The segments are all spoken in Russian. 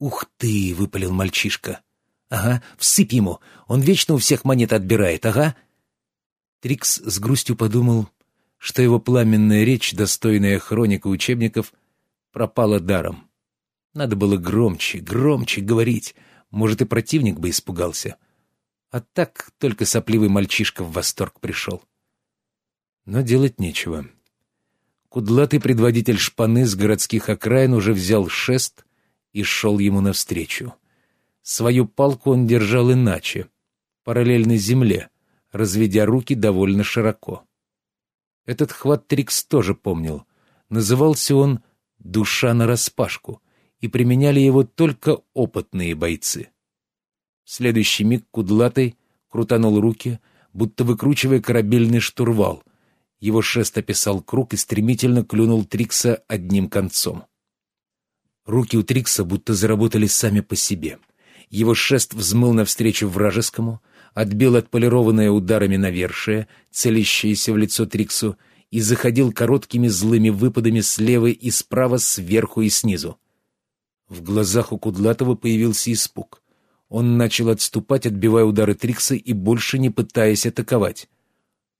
«Ух ты!» — выпалил мальчишка. «Ага, всыпь ему, он вечно у всех монет отбирает, ага». Трикс с грустью подумал, что его пламенная речь, достойная хроника учебников, пропала даром. Надо было громче, громче говорить, может, и противник бы испугался. А так только сопливый мальчишка в восторг пришел. Но делать нечего. Кудлатый предводитель шпаны с городских окраин уже взял шест и шел ему навстречу. Свою палку он держал иначе, параллельно земле, разведя руки довольно широко. Этот хват Трикс тоже помнил. Назывался он «душа нараспашку», и применяли его только опытные бойцы. В следующий миг Кудлатый крутанул руки, будто выкручивая корабельный штурвал. Его шест описал круг и стремительно клюнул Трикса одним концом. Руки у Трикса будто заработали сами по себе. Его шест взмыл навстречу вражескому, отбил отполированное ударами навершие, целящееся в лицо Триксу, и заходил короткими злыми выпадами слева и справа, сверху и снизу. В глазах у Кудлатова появился испуг. Он начал отступать, отбивая удары Трикса и больше не пытаясь атаковать.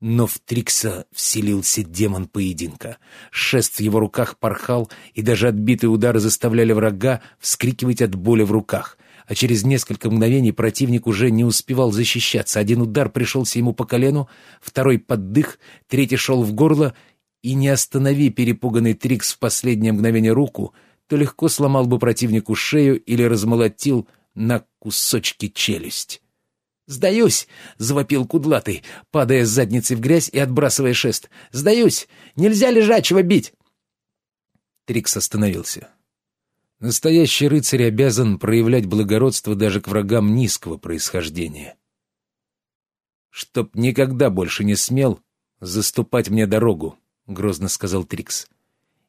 Но в Трикса вселился демон поединка. Шест в его руках порхал, и даже отбитые удары заставляли врага вскрикивать от боли в руках. А через несколько мгновений противник уже не успевал защищаться. Один удар пришелся ему по колену, второй — под дых, третий шел в горло, и не останови перепуганный Трикс в последнее мгновение руку — то легко сломал бы противнику шею или размолотил на кусочки челюсть. «Сдаюсь!» — завопил кудлатый, падая с задницей в грязь и отбрасывая шест. «Сдаюсь! Нельзя лежачего бить!» Трикс остановился. Настоящий рыцарь обязан проявлять благородство даже к врагам низкого происхождения. «Чтоб никогда больше не смел заступать мне дорогу», — грозно сказал Трикс.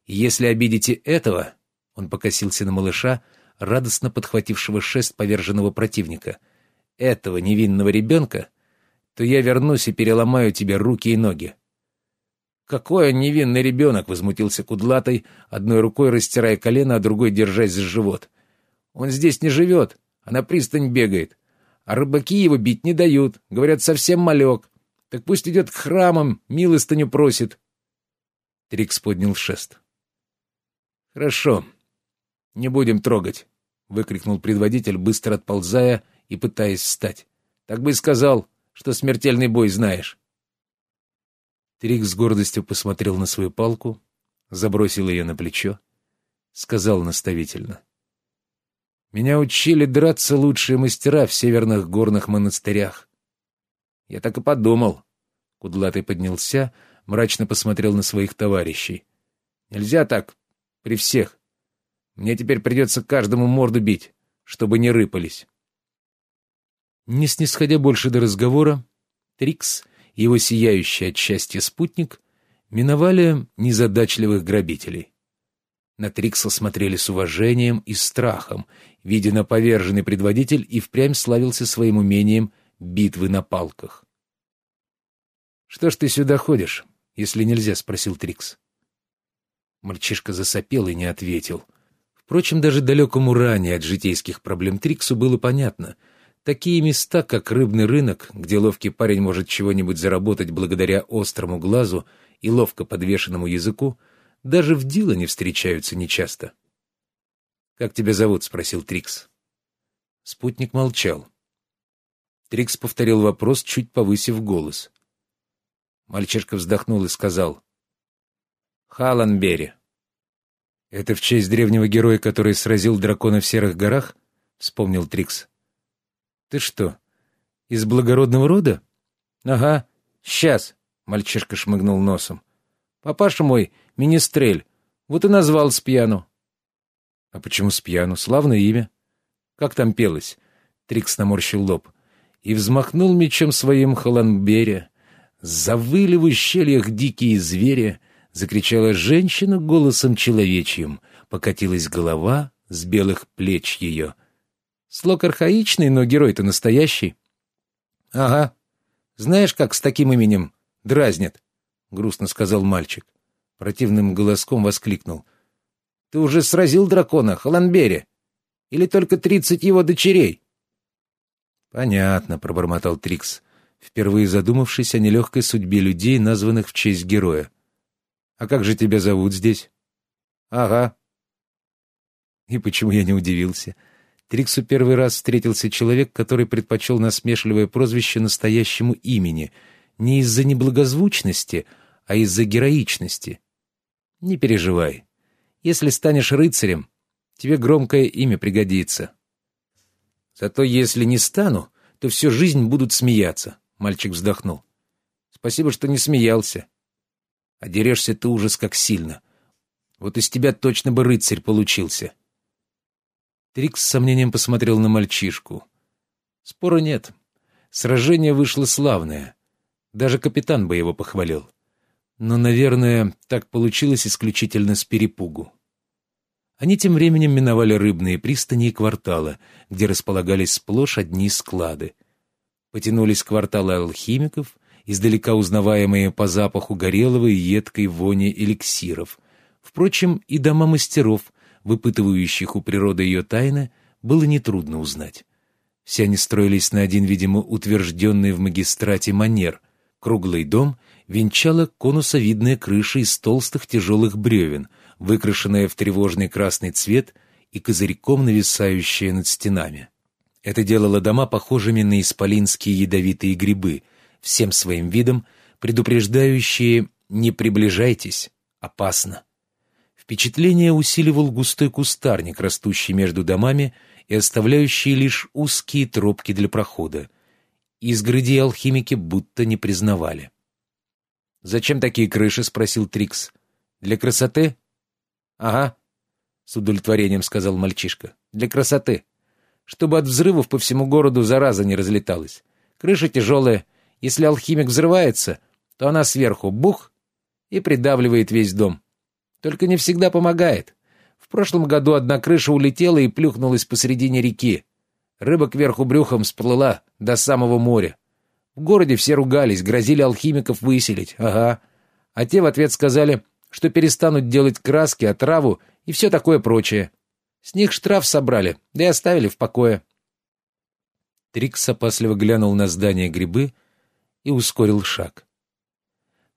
«Если обидите этого, он покосился на малыша, радостно подхватившего шест поверженного противника. «Этого невинного ребенка? То я вернусь и переломаю тебе руки и ноги». «Какой он невинный ребенок!» — возмутился Кудлатой, одной рукой растирая колено, а другой держась за живот. «Он здесь не живет, а на пристань бегает. А рыбаки его бить не дают, говорят, совсем малек. Так пусть идет к храмам, милостыню просит». Трикс поднял шест. «Хорошо, «Не будем трогать!» — выкрикнул предводитель, быстро отползая и пытаясь встать. «Так бы и сказал, что смертельный бой знаешь!» Трик с гордостью посмотрел на свою палку, забросил ее на плечо, сказал наставительно. «Меня учили драться лучшие мастера в северных горных монастырях». «Я так и подумал». Кудлатый поднялся, мрачно посмотрел на своих товарищей. «Нельзя так, при всех. Мне теперь придется каждому морду бить, чтобы не рыпались. Не снисходя больше до разговора, Трикс и его сияющий от счастья спутник миновали незадачливых грабителей. На Трикса смотрели с уважением и страхом, видя поверженный предводитель и впрямь славился своим умением битвы на палках. «Что ж ты сюда ходишь, если нельзя?» — спросил Трикс. Мальчишка засопел и не ответил — Впрочем, даже далекому ранее от житейских проблем Триксу было понятно. Такие места, как рыбный рынок, где ловкий парень может чего-нибудь заработать благодаря острому глазу и ловко подвешенному языку, даже в дело не встречаются нечасто. «Как тебя зовут?» — спросил Трикс. Спутник молчал. Трикс повторил вопрос, чуть повысив голос. Мальчишка вздохнул и сказал. «Халанбери». «Это в честь древнего героя, который сразил дракона в Серых горах?» — вспомнил Трикс. «Ты что, из благородного рода?» «Ага, сейчас», — мальчишка шмыгнул носом. «Папаша мой — министрель, вот и назвал Спьяну». «А почему Спьяну? Славное имя». «Как там пелось?» — Трикс наморщил лоб. И взмахнул мечом своим Холанбере. Завыли в ущельях дикие звери — Закричала женщина голосом человечьим. Покатилась голова с белых плеч ее. Слог архаичный, но герой-то настоящий. — Ага. Знаешь, как с таким именем дразнят? — грустно сказал мальчик. Противным голоском воскликнул. — Ты уже сразил дракона, Халанбере? Или только тридцать его дочерей?» «Понятно», — пробормотал Трикс, впервые задумавшись о нелегкой судьбе людей, названных в честь героя. «А как же тебя зовут здесь?» «Ага». И почему я не удивился? Триксу первый раз встретился человек, который предпочел насмешливое прозвище настоящему имени, не из-за неблагозвучности, а из-за героичности. Не переживай. Если станешь рыцарем, тебе громкое имя пригодится. Зато если не стану, то всю жизнь будут смеяться, — мальчик вздохнул. Спасибо, что не смеялся. А дерешься ты ужас как сильно. Вот из тебя точно бы рыцарь получился. Трикс с сомнением посмотрел на мальчишку. Спора нет. Сражение вышло славное. Даже капитан бы его похвалил. Но, наверное, так получилось исключительно с перепугу. Они тем временем миновали рыбные пристани и кварталы, где располагались сплошь одни склады. Потянулись кварталы алхимиков, издалека узнаваемые по запаху горелого и едкой вони эликсиров. Впрочем, и дома мастеров, выпытывающих у природы ее тайны, было нетрудно узнать. Все они строились на один, видимо, утвержденный в магистрате манер. Круглый дом венчала конусовидная крыша из толстых тяжелых бревен — выкрашенная в тревожный красный цвет и козырьком нависающая над стенами. Это делало дома похожими на исполинские ядовитые грибы, всем своим видом предупреждающие «не приближайтесь, опасно». Впечатление усиливал густой кустарник, растущий между домами и оставляющий лишь узкие тропки для прохода. Изгороди алхимики будто не признавали. «Зачем такие крыши?» — спросил Трикс. «Для красоты?» «Ага», — с удовлетворением сказал мальчишка. «Для красоты. Чтобы от взрывов по всему городу зараза не разлеталась. Крыша тяжелая. Если алхимик взрывается, то она сверху бух и придавливает весь дом. Только не всегда помогает. В прошлом году одна крыша улетела и плюхнулась посредине реки. Рыба кверху брюхом всплыла до самого моря. В городе все ругались, грозили алхимиков выселить. Ага. А те в ответ сказали, что перестанут делать краски, отраву и все такое прочее. С них штраф собрали, да и оставили в покое. Трикс опасливо глянул на здание грибы и ускорил шаг.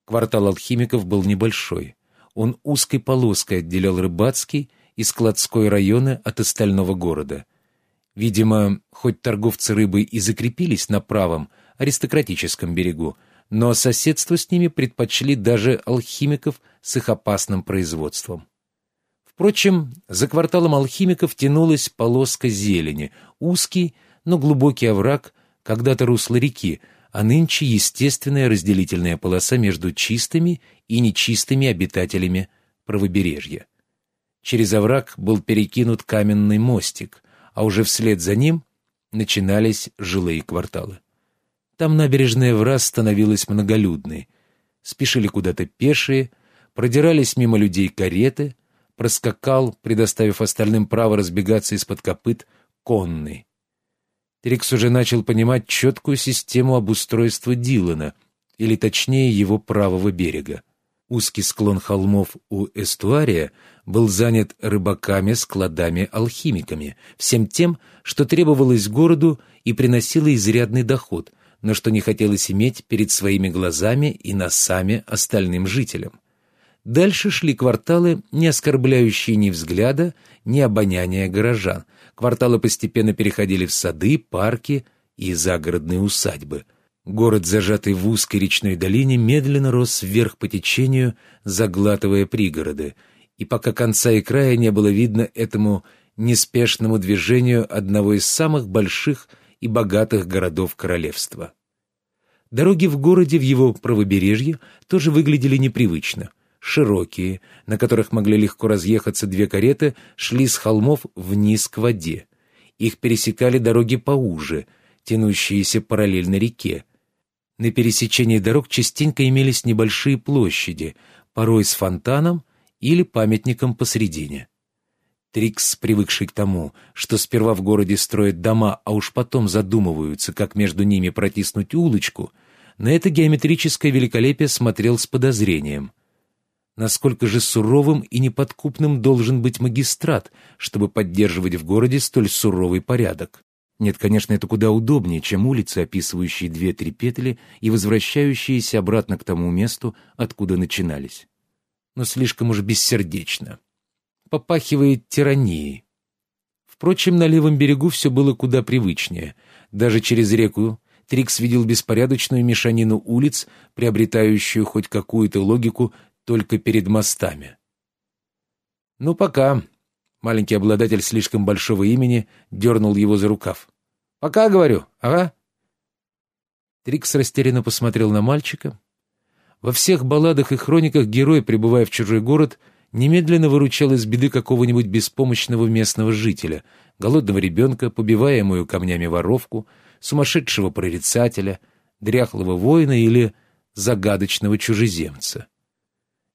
Квартал алхимиков был небольшой. Он узкой полоской отделял рыбацкий и складской районы от остального города. Видимо, хоть торговцы рыбой и закрепились на правом, аристократическом берегу, но соседство с ними предпочли даже алхимиков с их опасным производством. Впрочем, за кварталом алхимиков тянулась полоска зелени, узкий, но глубокий овраг, когда-то русло реки, а нынче естественная разделительная полоса между чистыми и нечистыми обитателями правобережья. Через овраг был перекинут каменный мостик, а уже вслед за ним начинались жилые кварталы. Там набережная в раз становилась многолюдной. Спешили куда-то пешие, продирались мимо людей кареты, проскакал, предоставив остальным право разбегаться из-под копыт, конный. Трикс уже начал понимать четкую систему обустройства Дилана, или точнее его правого берега. Узкий склон холмов у эстуария был занят рыбаками, складами, алхимиками, всем тем, что требовалось городу и приносило изрядный доход — но что не хотелось иметь перед своими глазами и носами остальным жителям. Дальше шли кварталы, не оскорбляющие ни взгляда, ни обоняния горожан. Кварталы постепенно переходили в сады, парки и загородные усадьбы. Город, зажатый в узкой речной долине, медленно рос вверх по течению, заглатывая пригороды. И пока конца и края не было видно этому неспешному движению одного из самых больших и богатых городов королевства. Дороги в городе в его правобережье тоже выглядели непривычно. Широкие, на которых могли легко разъехаться две кареты, шли с холмов вниз к воде. Их пересекали дороги поуже, тянущиеся параллельно реке. На пересечении дорог частенько имелись небольшие площади, порой с фонтаном или памятником посредине. Трикс, привыкший к тому, что сперва в городе строят дома, а уж потом задумываются, как между ними протиснуть улочку, на это геометрическое великолепие смотрел с подозрением. Насколько же суровым и неподкупным должен быть магистрат, чтобы поддерживать в городе столь суровый порядок? Нет, конечно, это куда удобнее, чем улицы, описывающие две-три петли и возвращающиеся обратно к тому месту, откуда начинались. Но слишком уж бессердечно. Попахивает тиранией. Впрочем, на левом берегу все было куда привычнее. Даже через реку Трикс видел беспорядочную мешанину улиц, приобретающую хоть какую-то логику только перед мостами. «Ну, пока». Маленький обладатель слишком большого имени дернул его за рукав. «Пока, говорю. Ага». Трикс растерянно посмотрел на мальчика. Во всех балладах и хрониках герой, прибывая в чужой город, немедленно выручал из беды какого-нибудь беспомощного местного жителя, голодного ребенка, побиваемую камнями воровку, сумасшедшего прорицателя, дряхлого воина или загадочного чужеземца.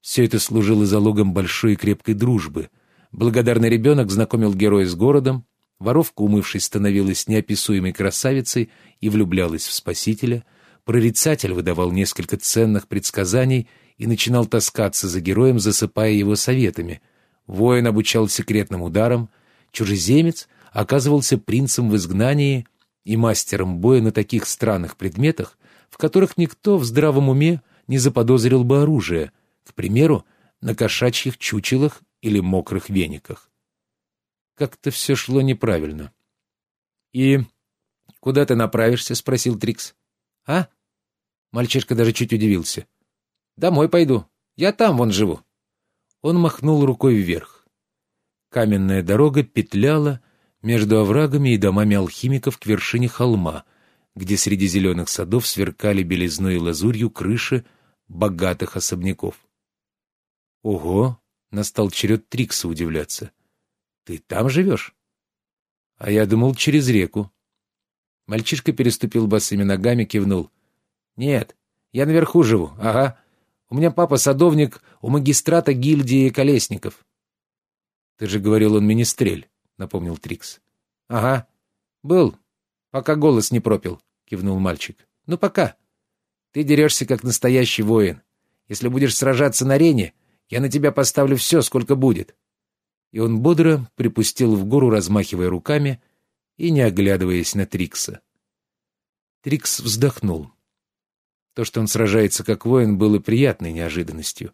Все это служило залогом большой и крепкой дружбы. Благодарный ребенок знакомил героя с городом, воровка, умывшись, становилась неописуемой красавицей и влюблялась в спасителя, прорицатель выдавал несколько ценных предсказаний и начинал таскаться за героем, засыпая его советами. Воин обучал секретным ударам, чужеземец оказывался принцем в изгнании и мастером боя на таких странных предметах, в которых никто в здравом уме не заподозрил бы оружие — к примеру, на кошачьих чучелах или мокрых вениках. Как-то все шло неправильно. «И куда ты направишься?» — спросил Трикс. «А?» Мальчишка даже чуть удивился. «Домой пойду. Я там вон живу». Он махнул рукой вверх. Каменная дорога петляла между оврагами и домами алхимиков к вершине холма, где среди зеленых садов сверкали белизной и лазурью крыши богатых особняков. «Ого!» — настал черед Трикса удивляться. «Ты там живешь?» «А я думал, через реку». Мальчишка переступил босыми ногами, кивнул. «Нет, я наверху живу, ага. У меня папа садовник у магистрата гильдии колесников». «Ты же говорил, он министрель», — напомнил Трикс. «Ага, был, пока голос не пропил», — кивнул мальчик. «Ну, пока. Ты дерешься, как настоящий воин. Если будешь сражаться на арене, я на тебя поставлю все, сколько будет». И он бодро припустил в гору, размахивая руками и не оглядываясь на Трикса. Трикс вздохнул. То, что он сражается как воин, было приятной неожиданностью.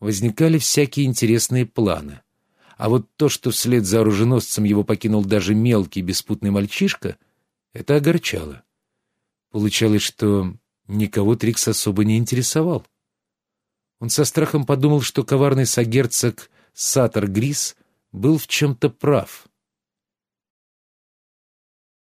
Возникали всякие интересные планы. А вот то, что вслед за оруженосцем его покинул даже мелкий беспутный мальчишка, это огорчало. Получалось, что никого Трикс особо не интересовал. Он со страхом подумал, что коварный сагерцог Сатор Грис был в чем-то прав.